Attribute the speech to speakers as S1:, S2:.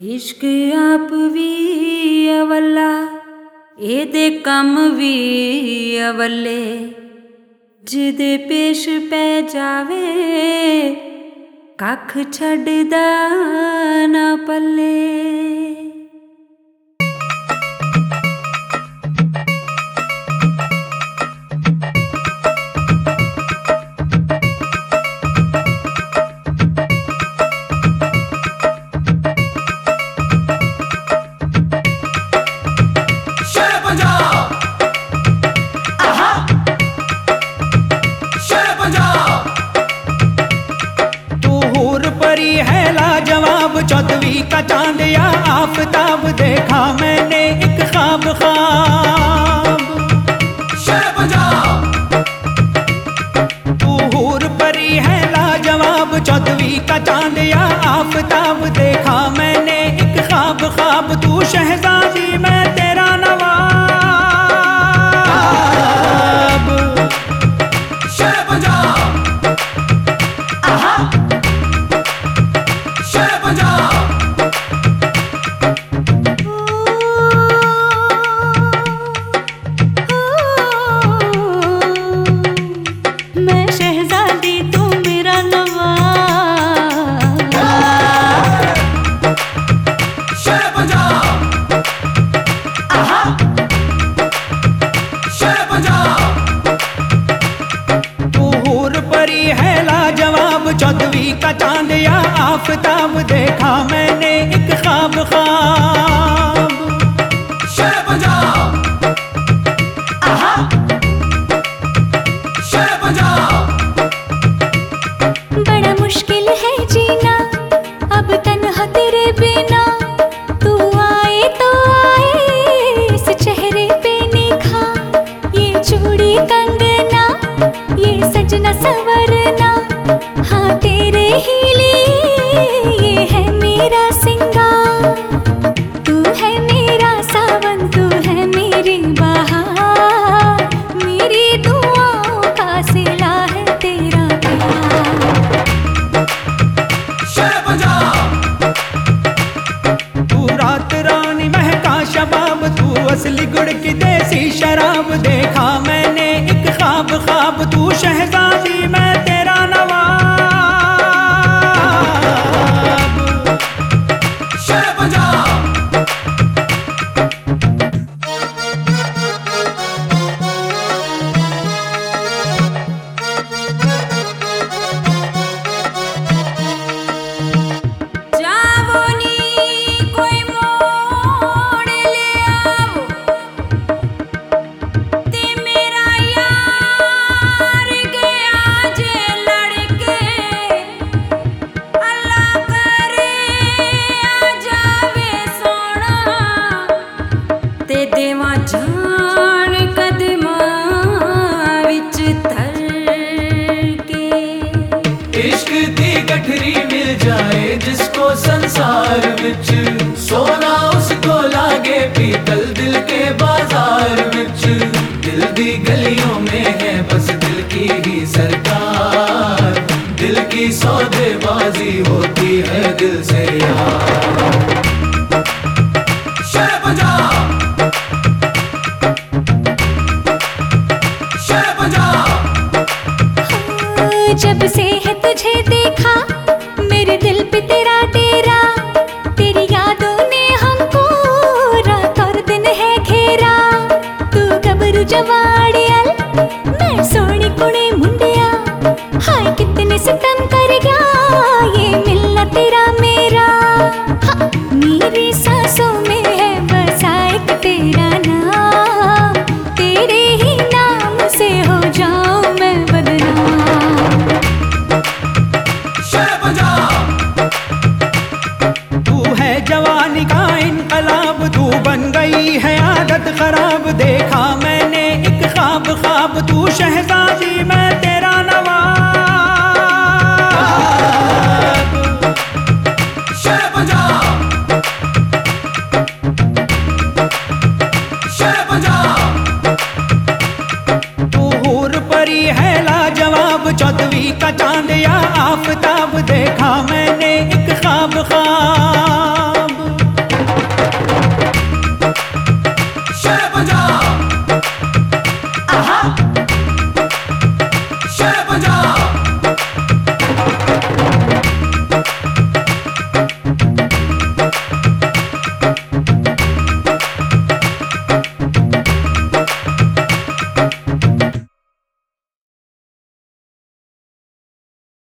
S1: ਇਸ਼ਕ ਆਪ ਵੀ ਅਵਲਾ ਇਹਦੇ ਕੰਮ ਵੀ ਅਵਲੇ। ਜਿਹਦੇ ਪੇਸ਼ ਪੈ ਜਾਵੇ, ਕੱਖ ਛੱਡਦਾ ਨਾ ਪੱਲੇ।
S2: है लाजवाब चौदवी का चाँद या आफताब देखा मैंने एक
S3: खाब
S2: खाब पूर परी है लाजवाब चौदवी का चाँद या आफताब देखा मैंने एक खाब खाब तू शहजा का चाँद या आफताब देखा मैंने। शबाब तू असली गुड़ की देसी शराब देखा। मैंने एक ख्वाब ख्वाब तू शहजाद
S3: बाज़ार बिच दिल दी गलियों में है, बस दिल की ही सरकार। दिल की सौदेबाजी होती है दिल से यार। हाँ,
S1: जब से
S2: 这弯